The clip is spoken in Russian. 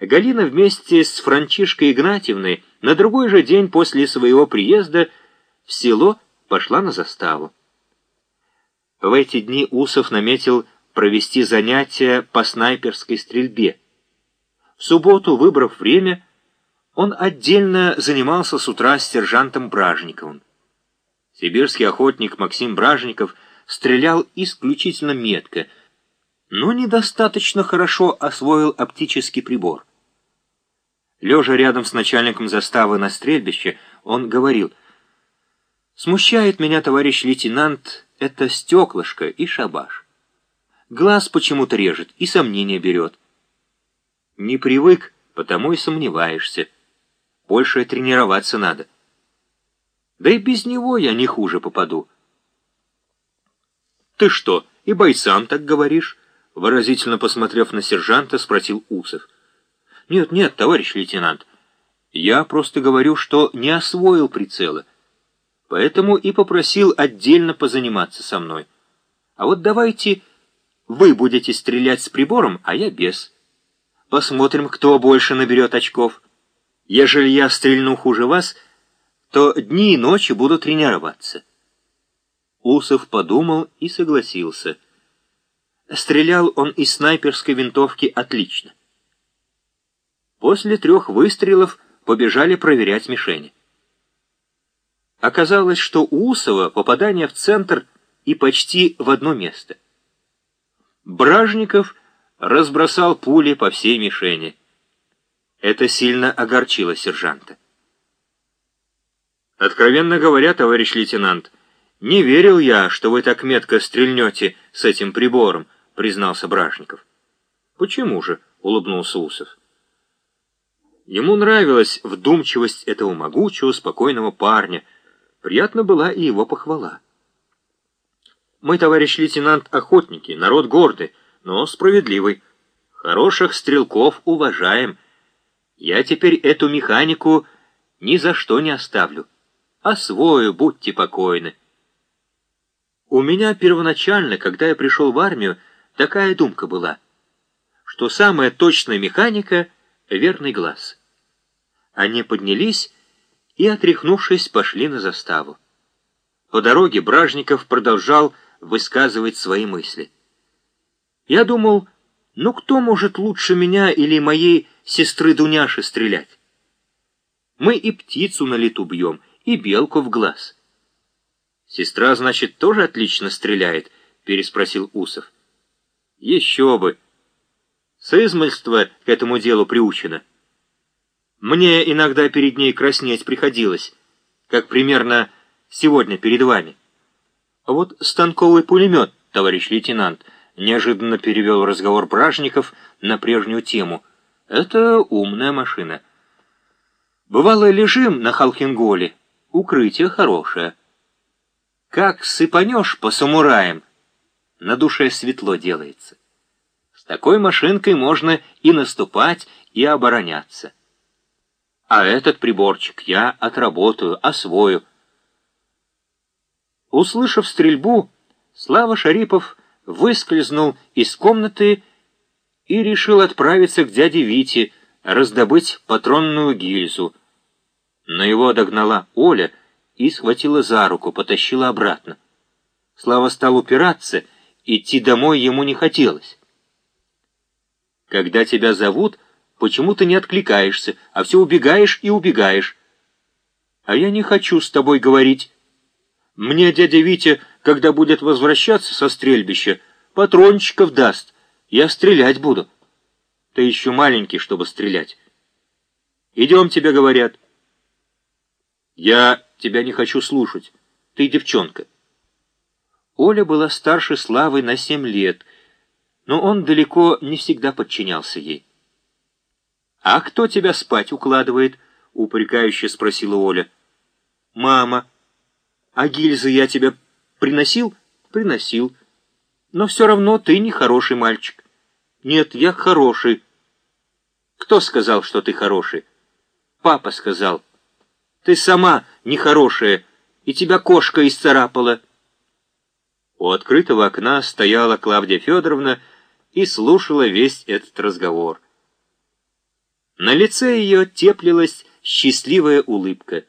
Галина вместе с Франчишкой Игнатьевной на другой же день после своего приезда в село пошла на заставу. В эти дни Усов наметил провести занятия по снайперской стрельбе. В субботу, выбрав время, он отдельно занимался с утра с сержантом Бражниковым. Сибирский охотник Максим Бражников стрелял исключительно метко, но недостаточно хорошо освоил оптический прибор. Лежа рядом с начальником заставы на стрельбище, он говорил, «Смущает меня, товарищ лейтенант, это стеклышко и шабаш. Глаз почему-то режет и сомнения берет. Не привык, потому и сомневаешься. Больше тренироваться надо. Да и без него я не хуже попаду». «Ты что, и бойцам так говоришь?» Выразительно посмотрев на сержанта, спросил Усов. «Нет, нет, товарищ лейтенант, я просто говорю, что не освоил прицела, поэтому и попросил отдельно позаниматься со мной. А вот давайте вы будете стрелять с прибором, а я без. Посмотрим, кто больше наберет очков. Ежели я стрельну хуже вас, то дни и ночи буду тренироваться». Усов подумал и согласился. Стрелял он из снайперской винтовки отлично. После трех выстрелов побежали проверять мишени. Оказалось, что у Усова попадание в центр и почти в одно место. Бражников разбросал пули по всей мишени. Это сильно огорчило сержанта. «Откровенно говоря, товарищ лейтенант, не верил я, что вы так метко стрельнете с этим прибором», признался Бражников. «Почему же?» — улыбнулся Усов. Ему нравилась вдумчивость этого могучего, спокойного парня. Приятна была и его похвала. «Мы, товарищ лейтенант, охотники, народ гордый, но справедливый. Хороших стрелков уважаем. Я теперь эту механику ни за что не оставлю. Освою, будьте покойны». У меня первоначально, когда я пришел в армию, такая думка была, что самая точная механика — верный глаз. Они поднялись и, отряхнувшись, пошли на заставу. По дороге Бражников продолжал высказывать свои мысли. Я думал, ну кто может лучше меня или моей сестры Дуняши стрелять? Мы и птицу на лету бьем, и белку в глаз. Сестра, значит, тоже отлично стреляет? Переспросил Усов. Еще бы. С измольства к этому делу приучено. Мне иногда перед ней краснеть приходилось, как примерно сегодня перед вами. А вот станковый пулемет, товарищ лейтенант, неожиданно перевел разговор Бражников на прежнюю тему. Это умная машина. Бывало, лежим на Халхинголе, укрытие хорошее. Как сыпанешь по самураям, на душе светло делается. С такой машинкой можно и наступать, и обороняться. А этот приборчик я отработаю, освою. Услышав стрельбу, Слава Шарипов выскользнул из комнаты и решил отправиться к дяде Вите, раздобыть патронную гильзу. Но его догнала Оля и схватила за руку, потащила обратно. Слава стал упираться, идти домой ему не хотелось. Когда тебя зовут, Почему ты не откликаешься, а все убегаешь и убегаешь? А я не хочу с тобой говорить. Мне дядя Витя, когда будет возвращаться со стрельбища, патрончиков даст. Я стрелять буду. Ты еще маленький, чтобы стрелять. Идем, тебе говорят. Я тебя не хочу слушать. Ты девчонка. Оля была старше Славы на семь лет, но он далеко не всегда подчинялся ей. «А кто тебя спать укладывает?» — упрекающе спросила Оля. «Мама. А гильзы я тебе приносил?» «Приносил. Но все равно ты не хороший мальчик». «Нет, я хороший». «Кто сказал, что ты хороший?» «Папа сказал». «Ты сама нехорошая, и тебя кошка исцарапала». У открытого окна стояла Клавдия Федоровна и слушала весь этот разговор. На лице ее теплилась счастливая улыбка.